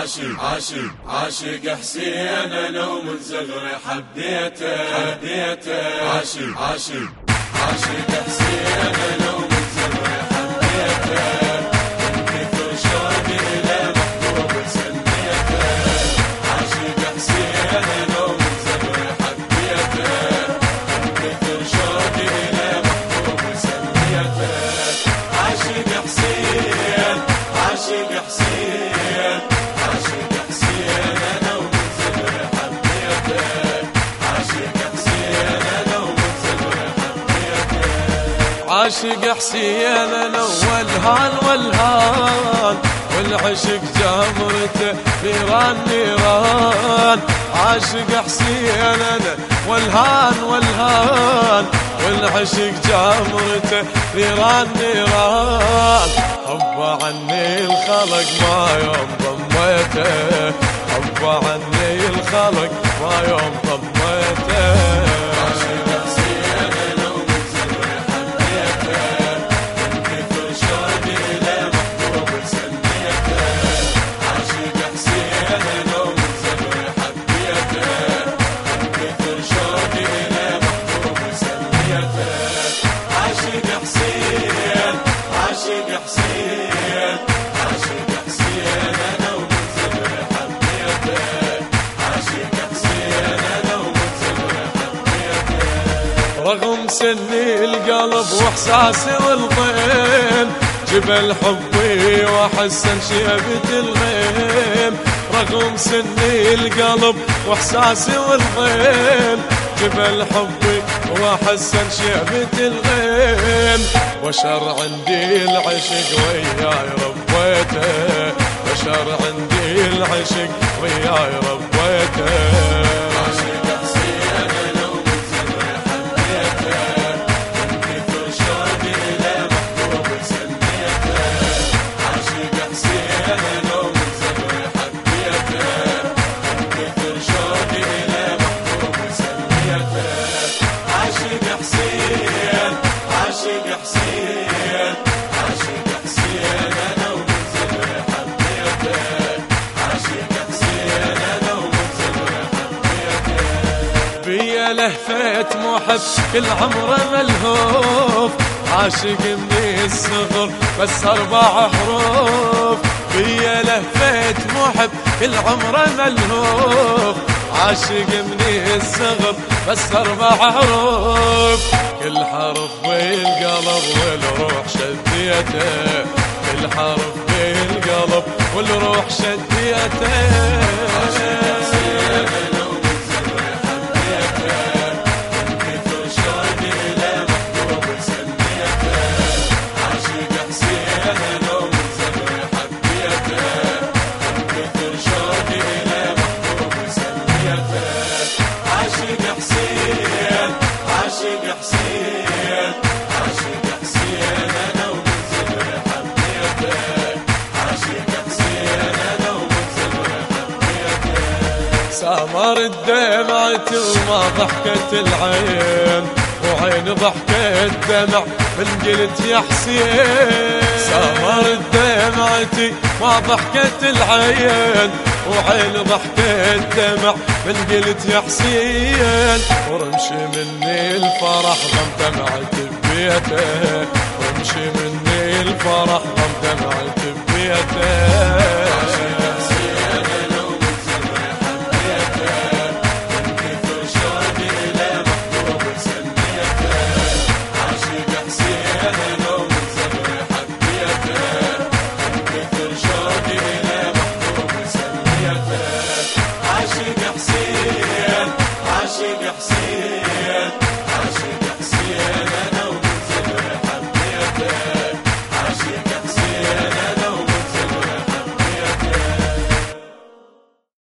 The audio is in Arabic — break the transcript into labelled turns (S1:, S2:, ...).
S1: عاشق عاشق عاشق حسين أنا ومن صغري حبيته حبيته. عاشق عاشق عاشق حسين أنا ومن صغري حبيته.
S2: عاشق حسين. أنا والهان والهان. والعشق جمرته نيران نيران. عاشق حسين والهان والهان. والعشق جمرته نيران نيران. حب عني الخلق ما يوم ضميته. حب عني الخلق ما يوم رغم سني القلب واحساسي والطين جبل حبي واحسن شيبة الغيم رغم سني القلب واحساسي والغيم جبل حبي واحسن شيبة الغيم بشر عندي العشق وياي ربيته بشر عندي العشق وياي ربيته لهفت محب كل عمره ملهوف. عاشق من الصغر بس أربع حروف. بيا لهفت محب كل عمره ملهوف. عاشق من الصغر بس أربع حروف. كل حرف بالقلب والروح شديته. كل حرف بالقلب والروح شديته. سمر الدمعة وما ضحكت العين وعين ضحكت دمع من قلت يا حسين. سمر الدمعة ما ضحكت العين وعين ضحكت دمع من قلت يا حسين. ورمشي مني الفرح ضم دمعة ببيته ورمشي مني الفرح ضم دمعة ببيته